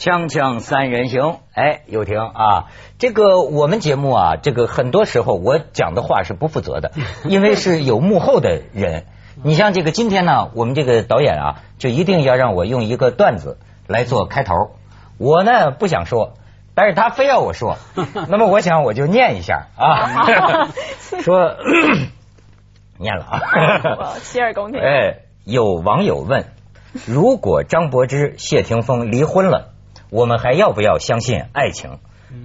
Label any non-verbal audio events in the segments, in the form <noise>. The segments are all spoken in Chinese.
锵锵三人行，哎，有婷啊，这个我们节目啊，这个很多时候我讲的话是不负责的，<laughs> 因为是有幕后的人。你像这个今天呢，我们这个导演啊，就一定要让我用一个段子来做开头。我呢不想说，但是他非要我说，<laughs> 那么我想我就念一下啊，<laughs> 说 <clears throat> 念了啊，洗耳恭听。哎，有网友问，如果张柏芝、谢霆锋离婚了？我们还要不要相信爱情？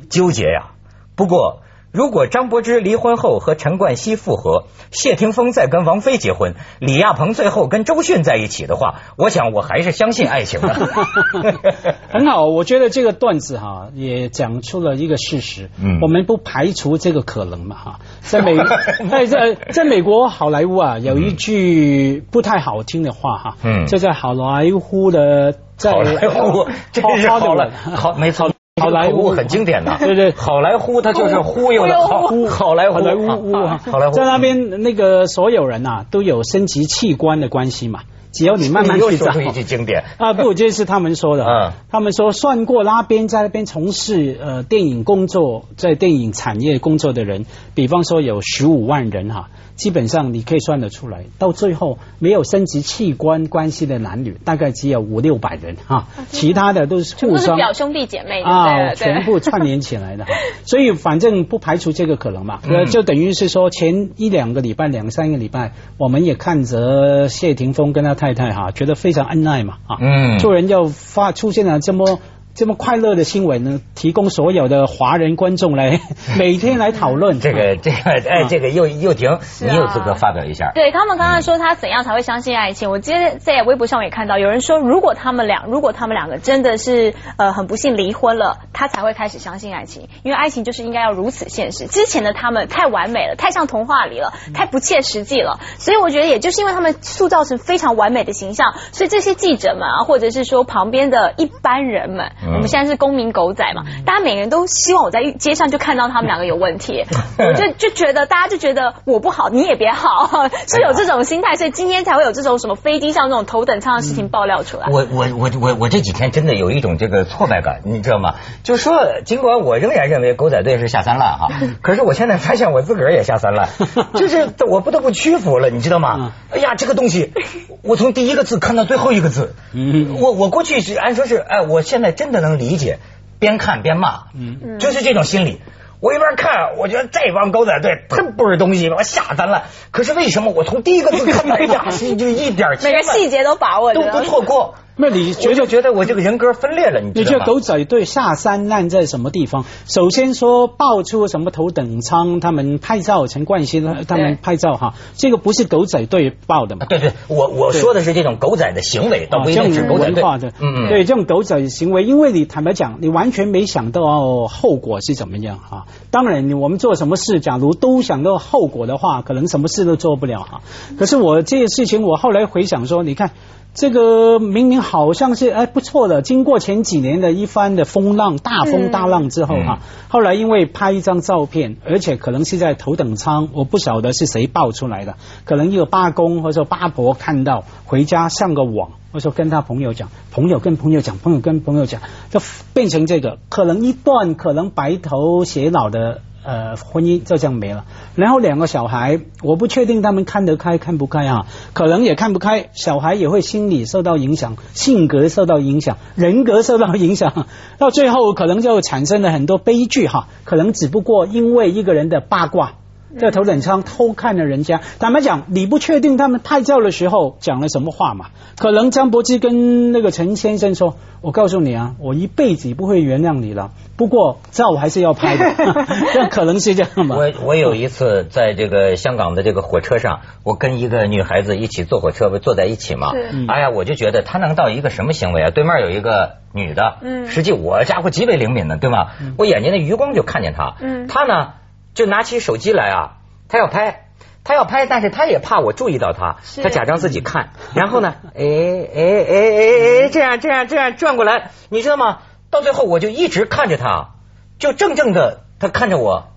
纠结呀。不过，如果张柏芝离婚后和陈冠希复合，谢霆锋再跟王菲结婚，李亚鹏最后跟周迅在一起的话，我想我还是相信爱情的。<laughs> 很好，我觉得这个段子哈也讲出了一个事实。嗯，我们不排除这个可能嘛哈。在美 <laughs> 在在在美国好莱坞啊，有一句不太好听的话哈。嗯，就在好莱坞的在。好莱坞，这是好了好没错，好莱坞很经典的，对对，好莱坞它就是忽悠的好好莱好莱坞，好莱坞在那边那个所有人呐都有生殖器官的关系嘛，只要你慢慢去找，一句经典。啊，不，这是他们说的，嗯，他们说算过那边在那边从事呃电影工作，在电影产业工作的人，比方说有十五万人哈。基本上你可以算得出来，到最后没有生殖器官关系的男女大概只有五六百人哈，其他的都是互相表兄弟姐妹啊，全部串联起来的。<laughs> 所以反正不排除这个可能嘛，就等于是说前一两个礼拜、两三个礼拜，我们也看着谢霆锋跟他太太哈，觉得非常恩爱嘛啊，嗯，做人要发出现了这么。这么快乐的新闻呢，提供所有的华人观众来 <laughs> 每天来讨论。这个这个哎，这个又又停，你有资格发表一下。对他们刚刚说他怎样才会相信爱情？我今天在微博上也看到有人说，如果他们俩，如果他们两个真的是呃很不幸离婚了，他才会开始相信爱情，因为爱情就是应该要如此现实。之前的他们太完美了，太像童话里了，太不切实际了。所以我觉得，也就是因为他们塑造成非常完美的形象，所以这些记者们啊，或者是说旁边的一般人们。我们现在是公民狗仔嘛，大家每个人都希望我在街上就看到他们两个有问题，<laughs> 我就就觉得大家就觉得我不好，你也别好，<laughs> 是有这种心态，所以今天才会有这种什么飞机上这种头等舱的事情爆料出来。我我我我我这几天真的有一种这个挫败感，你知道吗？就是说，尽管我仍然认为狗仔队是下三滥哈，<laughs> 可是我现在发现我自个儿也下三滥，就是我不得不屈服了，你知道吗？哎呀，这个东西，我从第一个字看到最后一个字，我我过去是按说是哎，我现在真的。能理解，边看边骂，嗯，就是这种心理。我一边看，我觉得这帮狗仔队忒不是东西，我吓咱了。可是为什么我从第一个字看到哎呀，<laughs> 就一点每个细节都把握，都不错过。那你觉得觉得我这个人格分裂了？你你觉得狗仔队下三滥在什么地方？首先说爆出什么头等舱，他们拍照，陈冠希他们拍照哈，这个不是狗仔队爆的嘛？对对，我我说的是这种狗仔的行为，倒不一定是狗仔队。嗯嗯，对这种狗仔行为，因为你坦白讲，你完全没想到后果是怎么样哈。当然，我们做什么事，假如都想到后果的话，可能什么事都做不了哈。可是我这些事情，我后来回想说，你看。这个明明好像是哎不错的，经过前几年的一番的风浪、大风大浪之后哈，后来因为拍一张照片，而且可能是在头等舱，我不晓得是谁爆出来的，可能一个八公或者说八婆看到回家上个网，或者说跟他朋友讲，朋友跟朋友讲，朋友跟朋友讲，就变成这个，可能一段可能白头偕老的。呃，婚姻就这样没了。然后两个小孩，我不确定他们看得开看不开啊，可能也看不开。小孩也会心理受到影响，性格受到影响，人格受到影响，到最后可能就产生了很多悲剧哈。可能只不过因为一个人的八卦。在头等舱偷看了人家，坦白讲，你不确定他们拍照的时候讲了什么话嘛？可能张柏芝跟那个陈先生说：“我告诉你啊，我一辈子不会原谅你了。不过照还是要拍的。<laughs> ”这可能是这样吧。我我有一次在这个香港的这个火车上，我跟一个女孩子一起坐火车，不坐在一起嘛？哎呀，我就觉得她能到一个什么行为啊？对面有一个女的，嗯，实际我家伙极为灵敏的，对吗？我眼睛的余光就看见她，嗯，她呢。就拿起手机来啊，他要拍，他要拍，但是他也怕我注意到他，他假装自己看，<laughs> 然后呢，哎哎哎哎哎，这样这样这样转过来，你知道吗？到最后我就一直看着他，就正正的他看着我，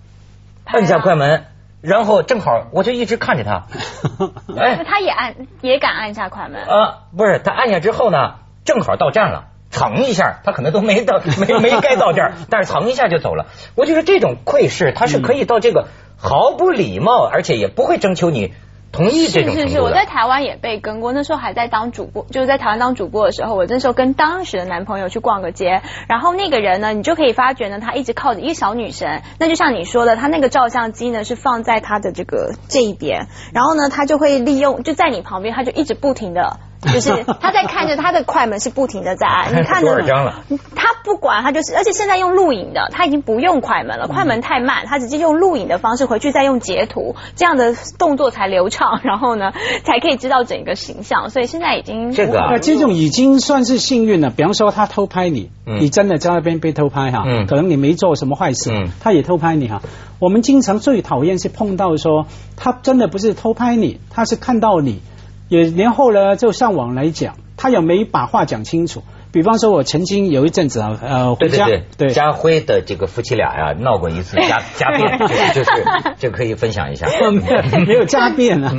按下快门，然后正好我就一直看着他，<laughs> 哎，他也按也敢按下快门啊？不是，他按下之后呢，正好到站了。蹭一下，他可能都没到 <laughs> 没没该到这儿，但是蹭一下就走了。我就说这种窥视，他是可以到这个毫不礼貌，而且也不会征求你。同意这种是是是，我在台湾也被跟过，那时候还在当主播，就是在台湾当主播的时候，我那时候跟当时的男朋友去逛个街，然后那个人呢，你就可以发觉呢，他一直靠着一个小女生，那就像你说的，他那个照相机呢是放在他的这个这一边，然后呢，他就会利用就在你旁边，他就一直不停的。就是他在看着他的快门是不停的在按，<laughs> 你看多少张了？他不管他就是，而且现在用录影的，他已经不用快门了，快门太慢，他直接用录影的方式回去再用截图，这样的动作才流畅，然后呢 <laughs> 才可以知道整个形象。所以现在已经这个这种已经算是幸运了。比方说他偷拍你，你真的在那边被偷拍哈，可能你没做什么坏事，他也偷拍你哈。我们经常最讨厌是碰到说他真的不是偷拍你，他是看到你。也然后呢，就上网来讲，他也没把话讲清楚。比方说，我曾经有一阵子啊，呃，回家，对家辉的这个夫妻俩呀，闹过一次 <laughs> 家家变，就是这可以分享一下。<laughs> 没有家变啊，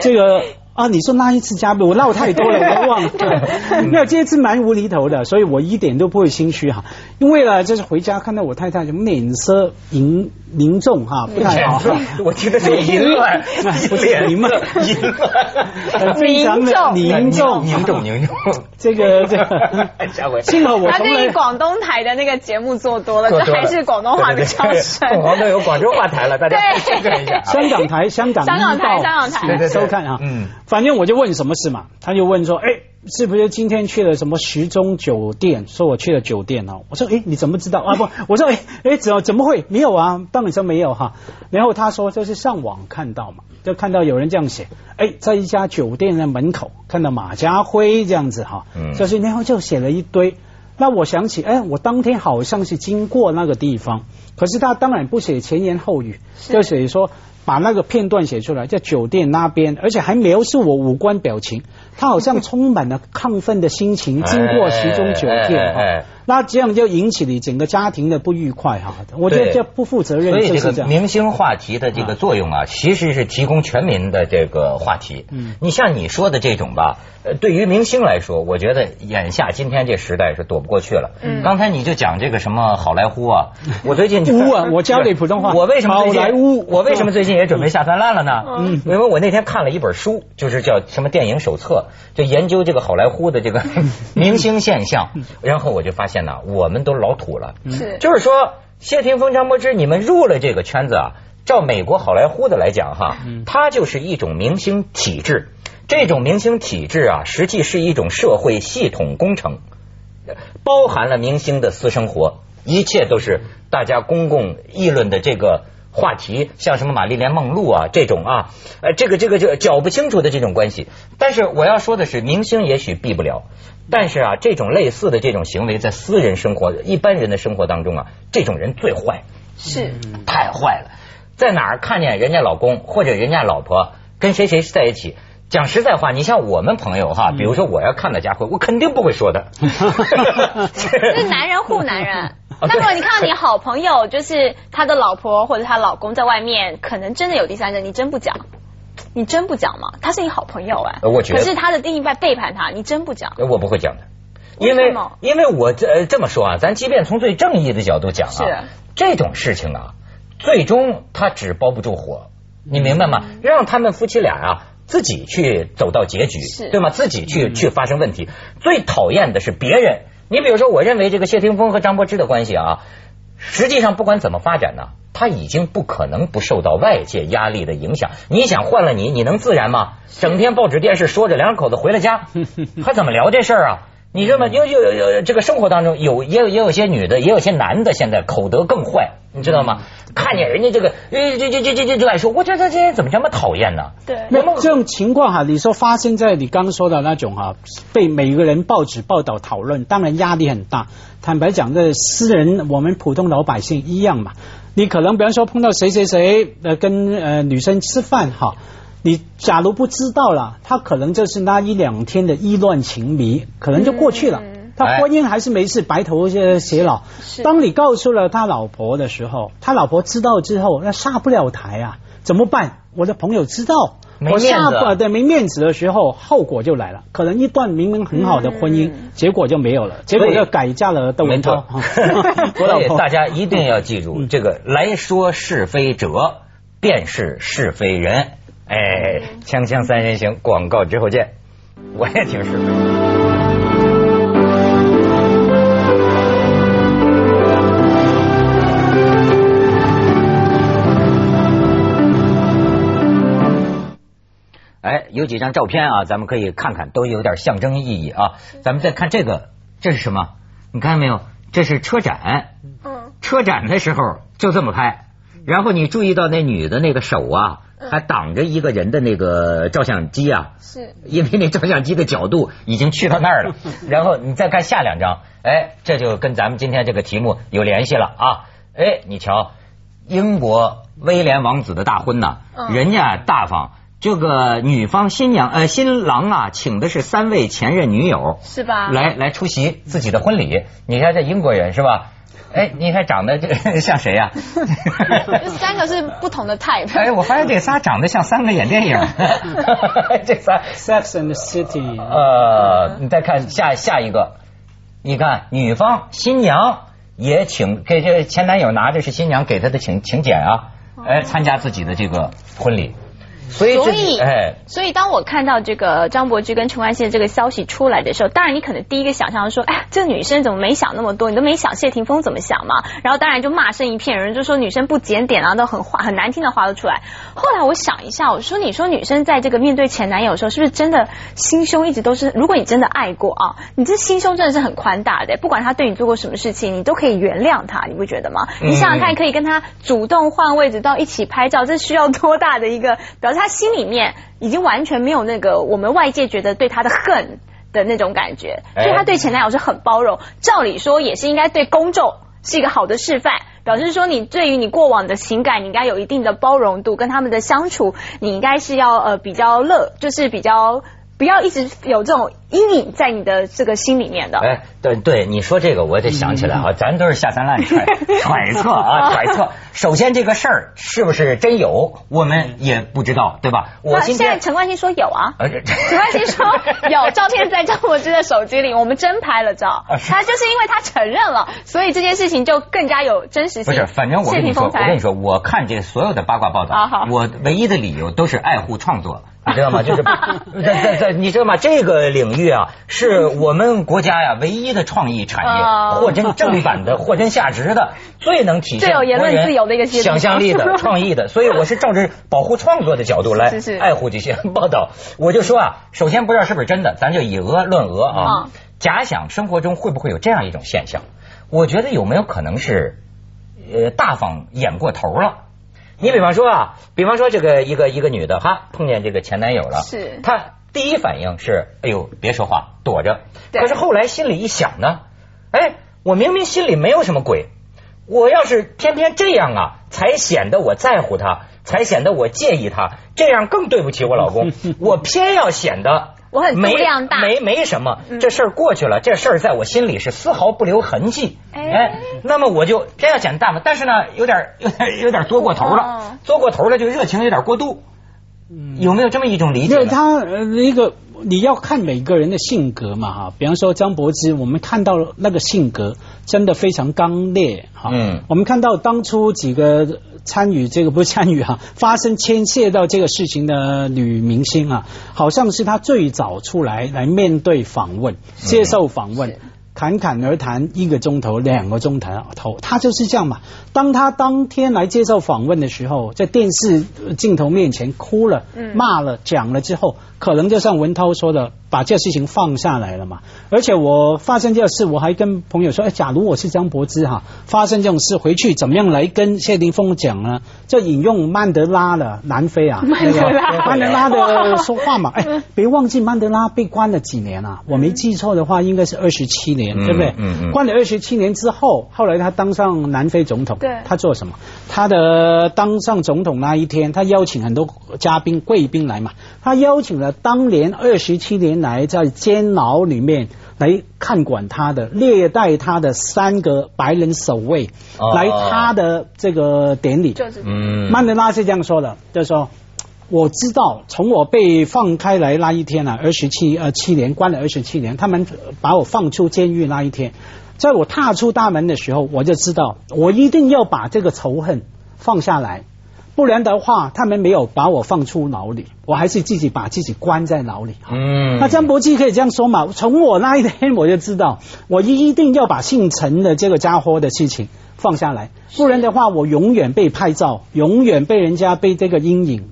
这个。啊，你说那一次家变，我闹太多了，我都忘了。<laughs> 没有，这次蛮无厘头的，所以我一点都不会心虚哈。因为呢，就是回家看到我太太就脸色凝凝重哈，不太好。<laughs> 我听的是淫乱，<laughs> 不是淫 <laughs> 乱，淫乱，非常的凝重，凝重，凝重。这个这个，幸好我他对广东台的那个节目做多了，这还是广东话的教程。凤凰都有广州话台了，大家确认一下。香港台，香港香港台，香港台收看啊。嗯。反正我就问什么事嘛，他就问说，哎，是不是今天去了什么时钟酒店？说我去了酒店哦。我说，哎，你怎么知道啊？不，我说，哎哎，怎怎么会没有啊？当然说没有哈。然后他说，就是上网看到嘛，就看到有人这样写，哎，在一家酒店的门口看到马家辉这样子哈，嗯，就是然后就写了一堆。那我想起，哎，我当天好像是经过那个地方，可是他当然不写前言后语，就写说。把那个片段写出来，在酒店那边，而且还描述我五官表情，他好像充满了亢奋的心情，经过其中酒店。那这样就引起了整个家庭的不愉快哈，我觉得这不负责任。所以这个明星话题的这个作用啊，其实是提供全民的这个话题。嗯，你像你说的这种吧，呃，对于明星来说，我觉得眼下今天这时代是躲不过去了。嗯，刚才你就讲这个什么好莱坞啊，我最近 <laughs> 乌啊，我教你普通话。我为什么好莱坞？我为什么最近也准备下三滥了呢？嗯，因为我那天看了一本书，就是叫什么电影手册，就研究这个好莱坞的这个 <laughs> 明星现象，然后我就发现呢，我们都。都老土了，是，就是说谢霆锋、张柏芝，你们入了这个圈子啊，照美国好莱坞的来讲哈，它就是一种明星体制，这种明星体制啊，实际是一种社会系统工程，包含了明星的私生活，一切都是大家公共议论的这个话题，像什么玛丽莲梦露啊这种啊，呃，这个这个就搅不清楚的这种关系。但是我要说的是，明星也许避不了。但是啊，这种类似的这种行为，在私人生活、一般人的生活当中啊，这种人最坏，是太坏了。在哪儿看见人家老公或者人家老婆跟谁谁在一起，讲实在话，你像我们朋友哈，比如说我要看到家辉，我肯定不会说的。<laughs> <laughs> 是男人护男人。那如果你看到你好朋友，就是他的老婆或者他老公在外面，可能真的有第三者，你真不讲。你真不讲吗？他是你好朋友哎，我觉得。可是他的另一半背叛他，你真不讲？我不会讲的，因为因为我这这么说啊，咱即便从最正义的角度讲啊，这种事情啊，最终他只包不住火，你明白吗？让他们夫妻俩啊自己去走到结局，对吗？自己去去发生问题。最讨厌的是别人，你比如说，我认为这个谢霆锋和张柏芝的关系啊，实际上不管怎么发展呢。他已经不可能不受到外界压力的影响。你想换了你，你能自然吗？整天报纸电视说着，两口子回了家，<laughs> 还怎么聊这事儿啊？你知道吗？有有有这个生活当中有也有也有些女的，也有些男的，现在口德更坏，你知道吗？看见人家这个，这这这这这就爱说，我觉得这些人怎么这么讨厌呢？对，那么这种情况哈，你说发生在你刚刚说的那种哈，被每个人报纸报道讨论，当然压力很大。坦白讲，这私人我们普通老百姓一样嘛。你可能比方说碰到谁谁谁呃跟呃女生吃饭哈，你假如不知道了，他可能就是那一两天的意乱情迷，可能就过去了。他婚姻还是没事，白头偕老。当你告诉了他老婆的时候，他老婆知道之后，那下不了台啊，怎么办？我的朋友知道。我下不对没面子的时候，后果就来了。可能一段明明很好的婚姻，结果就没有了，结果就改嫁了窦文涛。所以 <laughs> 大家一定要记住，这个来说是非者，便是是非人。哎，锵锵三人行，广告之后见。我也挺是非。有几张照片啊，咱们可以看看，都有点象征意义啊。咱们再看这个，这是什么？你看到没有？这是车展。嗯。车展的时候就这么拍，然后你注意到那女的那个手啊，还挡着一个人的那个照相机啊。是。因为那照相机的角度已经去到那儿了。<laughs> 然后你再看下两张，哎，这就跟咱们今天这个题目有联系了啊。哎，你瞧，英国威廉王子的大婚呐，人家大方。这个女方新娘呃新郎啊，请的是三位前任女友，是吧？来来出席自己的婚礼。你看这英国人是吧？哎，你看长得这 <laughs> 像谁呀？<laughs> 这三个是不同的 type。哎，我发现这仨长得像三个演电影。<laughs> 这仨 Sex and the City。呃，你再看下下一个，你看女方新娘也请给这前男友拿着是新娘给他的请请柬啊，哎，参加自己的这个婚礼。所以，哎，所以当我看到这个张柏芝跟陈冠希的这个消息出来的时候，当然你可能第一个想象说，<laughs> 哎，这个女生怎么没想那么多？你都没想谢霆锋怎么想嘛？然后当然就骂声一片，有人就说女生不检点啊，都很话很难听的话都出来。后来我想一下，我说你说女生在这个面对前男友的时候，是不是真的心胸一直都是？如果你真的爱过啊，你这心胸真的是很宽大的，不管他对你做过什么事情，你都可以原谅他，你不觉得吗？你想想看，可以跟他主动换位置到一起拍照，这需要多大的一个表示？他心里面已经完全没有那个我们外界觉得对他的恨的那种感觉，所以他对前男友是很包容。照理说也是应该对公众是一个好的示范，表示说你对于你过往的情感，你应该有一定的包容度，跟他们的相处，你应该是要呃比较乐，就是比较不要一直有这种。阴影在你的这个心里面的。哎，对对，你说这个我得想起来啊，咱都是下三滥揣 <laughs> 揣测啊，揣测。首先这个事儿是不是真有，我们也不知道，对吧？我现在陈冠希说有啊，陈冠希说有 <laughs> 照片在张柏芝的手机里，我们真拍了照。他就是因为他承认了，所以这件事情就更加有真实性。不是，反正我跟你说，我跟你说，我看这所有的八卦报道，我唯一的理由都是爱护创作，你知道吗？就是 <laughs> 在在在，你知道吗？这个领域。啊，是我们国家呀唯一的创意产业，货真正版的、货真价实的，最能体现最有言论自由的一个想象力的、创意的。所以我是照着保护创作的角度来 <laughs> 爱护这些报道。我就说啊，首先不知道是不是真的，咱就以讹论讹啊。假想生活中会不会有这样一种现象？我觉得有没有可能是呃大方演过头了？你比方说啊，比方说这个一个一个女的哈碰见这个前男友了，是她。第一反应是，哎呦，别说话，躲着。可是后来心里一想呢，哎，我明明心里没有什么鬼，我要是偏偏这样啊，才显得我在乎他，才显得我介意他，这样更对不起我老公。<laughs> 我偏要显得我很没量大，没没什么，这事儿过去了，这事儿在我心里是丝毫不留痕迹。哎，那么我就偏要显得大方，但是呢，有点有点有点作过头了，作过头了就热情有点过度。有没有这么一种理解？对他呃，一个你要看每个人的性格嘛哈。比方说张柏芝，我们看到那个性格真的非常刚烈哈。嗯。我们看到当初几个参与这个不是参与哈，<laughs> 发生牵涉到这个事情的女明星啊，好像是她最早出来来面对访问、接受访问。侃侃而谈一个钟头、两个钟头，他就是这样嘛。当他当天来接受访问的时候，在电视镜头面前哭了、骂了、讲了之后。可能就像文涛说的，把这事情放下来了嘛。而且我发生这事，我还跟朋友说：，哎，假如我是张柏芝哈，发生这种事，回去怎么样来跟谢霆锋讲呢？就引用曼德拉的南非啊，<laughs> 曼德拉，曼德拉的说话嘛。<laughs> 哎，别忘记曼德拉被关了几年啊？我没记错的话，应该是二十七年，对不对？嗯嗯。关了二十七年之后，后来他当上南非总统。对。他做什么？他的当上总统那一天，他邀请很多嘉宾贵宾来嘛。他邀请了当年二十七年来在监牢里面来看管他的，虐待他的三个白人守卫来他的这个典礼。嗯，曼德拉是这样说的，就是说。我知道，从我被放开来那一天啊，二十七呃七年关了二十七年，他们把我放出监狱那一天，在我踏出大门的时候，我就知道我一定要把这个仇恨放下来，不然的话，他们没有把我放出牢里，我还是自己把自己关在牢里。嗯，那张伯基可以这样说嘛？从我那一天我就知道，我一定要把姓陈的这个家伙的事情。放下来，不然的话，我永远被拍照，永远被人家被这个阴影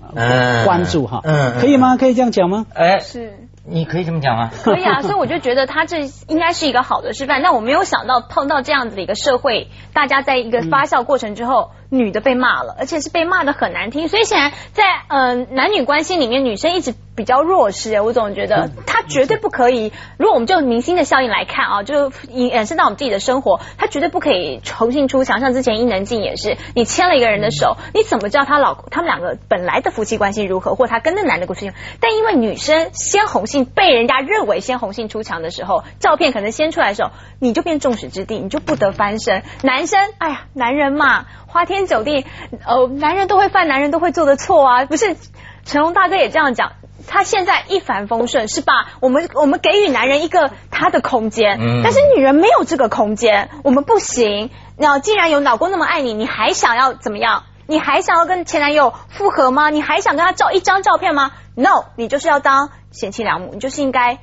关注哈。嗯，可以吗？可以这样讲吗？哎，是，你可以这么讲吗？可以啊，<laughs> 所以我就觉得他这应该是一个好的示范。但我没有想到碰到这样子的一个社会，大家在一个发酵过程之后。女的被骂了，而且是被骂的很难听，所以显然在嗯男女关系里面，女生一直比较弱势。我总觉得她绝对不可以。如果我们就明星的效应来看啊，就延伸到我们自己的生活，她绝对不可以重新出墙。像之前伊能静也是，你牵了一个人的手，你怎么知道她老他们两个本来的夫妻关系如何，或她跟那男的过事？但因为女生先红杏被人家认为先红杏出墙的时候，照片可能先出来的时候，你就变众矢之的，你就不得翻身。男生，哎呀，男人嘛。花天酒地，呃，男人都会犯男人都会做的错啊，不是？成龙大哥也这样讲，他现在一帆风顺，是吧？我们我们给予男人一个他的空间，但是女人没有这个空间，我们不行。那既然有老公那么爱你，你还想要怎么样？你还想要跟前男友复合吗？你还想跟他照一张照片吗？No，你就是要当贤妻良母，你就是应该。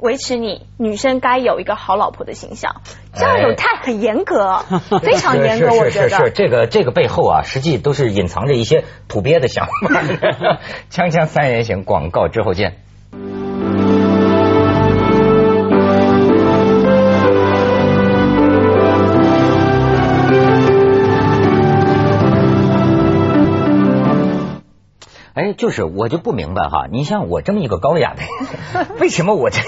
维持你女生该有一个好老婆的形象，这样有太很严格，<laughs> 非常严格。我觉得是这个这个背后啊，实际都是隐藏着一些土鳖的想法。<laughs> <laughs> 锵锵三人行，广告之后见。哎，就是我就不明白哈，你像我这么一个高雅的，为什么我这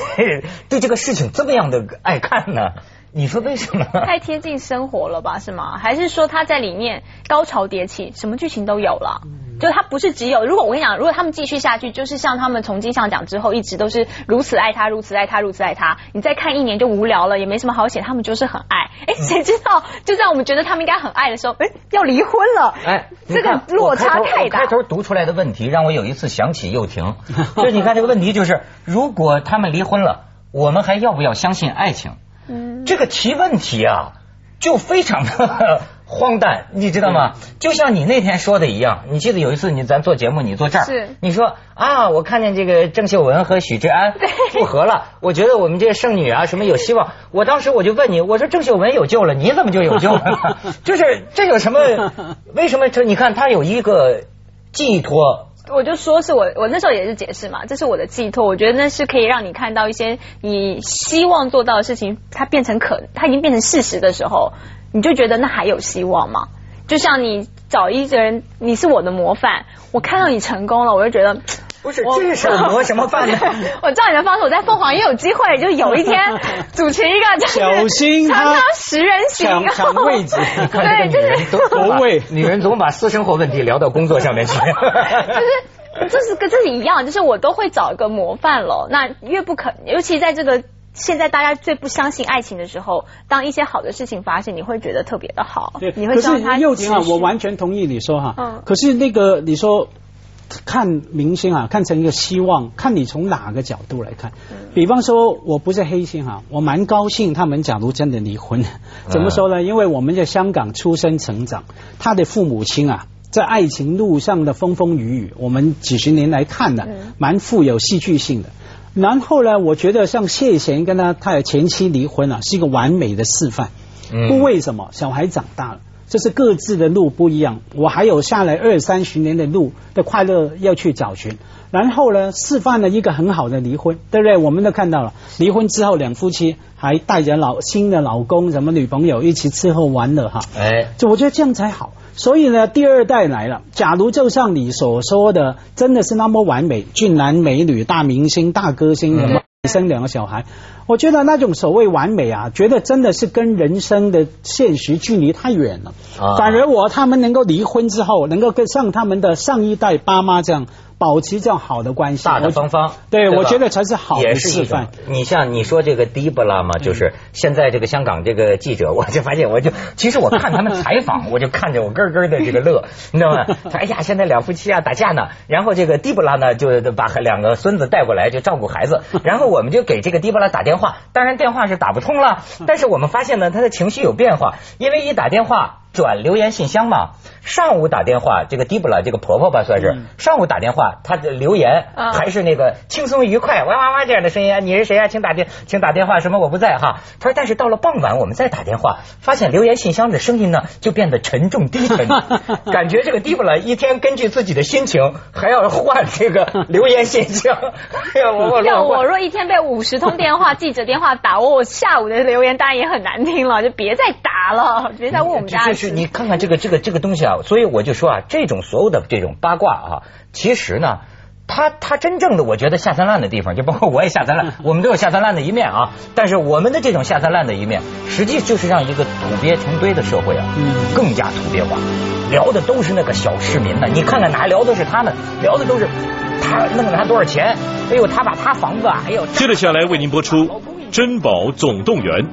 对这个事情这么样的爱看呢？你说为什么？太贴近生活了吧？是吗？还是说他在里面高潮迭起，什么剧情都有了？就他不是只有，如果我跟你讲，如果他们继续下去，就是像他们从金像奖之后一直都是如此爱他，如此爱他，如此爱他，你再看一年就无聊了，也没什么好写，他们就是很爱。<laughs> 哎，谁知道就在我们觉得他们应该很爱的时候，哎，要离婚了。哎，这个落差太大。开头读出来的问题让我有一次想起又停，<laughs> 就是你看这个问题就是，如果他们离婚了，我们还要不要相信爱情？嗯，这个提问题啊，就非常的。荒诞，你知道吗？就像你那天说的一样，你记得有一次你咱做节目，你坐这儿，你说啊，我看见这个郑秀文和许志安复合了，我觉得我们这些剩女啊什么有希望。我当时我就问你，我说郑秀文有救了，你怎么就有救了？<laughs> 就是这有什么？为什么？这你看他有一个寄托。我就说是我，我那时候也是解释嘛，这是我的寄托。我觉得那是可以让你看到一些你希望做到的事情，它变成可，它已经变成事实的时候。你就觉得那还有希望吗？就像你找一个人，你是我的模范，我看到你成功了，我就觉得不是这是模 <laughs> 什么范呢？<laughs> 我照你的方式，我在凤凰也有机会，就有一天 <laughs> 主持一个就是小心他十人行抢位置，对，就是夺位，女人总把私生活问题聊到工作上面去，就是这是跟这是一样，就是我都会找一个模范了。那越不可，尤其在这个。现在大家最不相信爱情的时候，当一些好的事情发生，你会觉得特别的好。对，你会可是幼婷啊，我完全同意你说哈。嗯。可是那个你说看明星啊，看成一个希望，看你从哪个角度来看。嗯。比方说，我不是黑心哈，我蛮高兴他们假如真的离婚，怎么说呢？因为我们在香港出生成长，他的父母亲啊，在爱情路上的风风雨雨，我们几十年来看的，蛮富有戏剧性的。然后呢，我觉得像谢贤跟他他的前妻离婚了，是一个完美的示范。不为什么？小孩长大了，这是各自的路不一样。我还有下来二三十年的路的快乐要去找寻。然后呢，示范了一个很好的离婚，对不对？我们都看到了，离婚之后两夫妻还带着老新的老公什么女朋友一起吃喝玩乐哈。哎，就我觉得这样才好。所以呢，第二代来了。假如就像你所说的，真的是那么完美，俊男美女、大明星、大歌星，什么生两个小孩，我觉得那种所谓完美啊，觉得真的是跟人生的现实距离太远了。反而我他们能够离婚之后，能够跟像他们的上一代爸妈这样。保持这样好的关系，大大方方，对我觉得才是好的示范。你像你说这个迪布拉嘛，就是现在这个香港这个记者，我就发现，我就其实我看他们采访，<laughs> 我就看着我咯咯的这个乐，你知道吗？哎呀，现在两夫妻啊打架呢，然后这个迪布拉呢就把两个孙子带过来就照顾孩子，<laughs> 然后我们就给这个迪布拉打电话，当然电话是打不通了，但是我们发现呢，他的情绪有变化，因为一打电话。转留言信箱嘛，上午打电话，这个迪布拉这个婆婆吧算是上午打电话，她的留言还是那个轻松愉快哇哇哇这样的声音，你是谁啊？请打电请打电话，什么我不在哈。她说但是到了傍晚我们再打电话，发现留言信箱的声音呢就变得沉重低沉，<laughs> 感觉这个迪布拉一天根据自己的心情还要换这个留言信箱。要我若一天被五十通电话记者电话打，我下午的留言当然也很难听了，就别再打了，别再问我们家。是你看看这个这个这个东西啊，所以我就说啊，这种所有的这种八卦啊，其实呢，他他真正的我觉得下三滥的地方，就包括我也下三滥，我们都有下三滥的一面啊。但是我们的这种下三滥的一面，实际就是让一个土鳖成堆的社会啊，更加土鳖化，聊的都是那个小市民呢。你看看哪聊的是他们，聊的都是他弄了他多少钱，哎呦他把他房子，哎呦。接着下来为您播出《珍宝总动员》。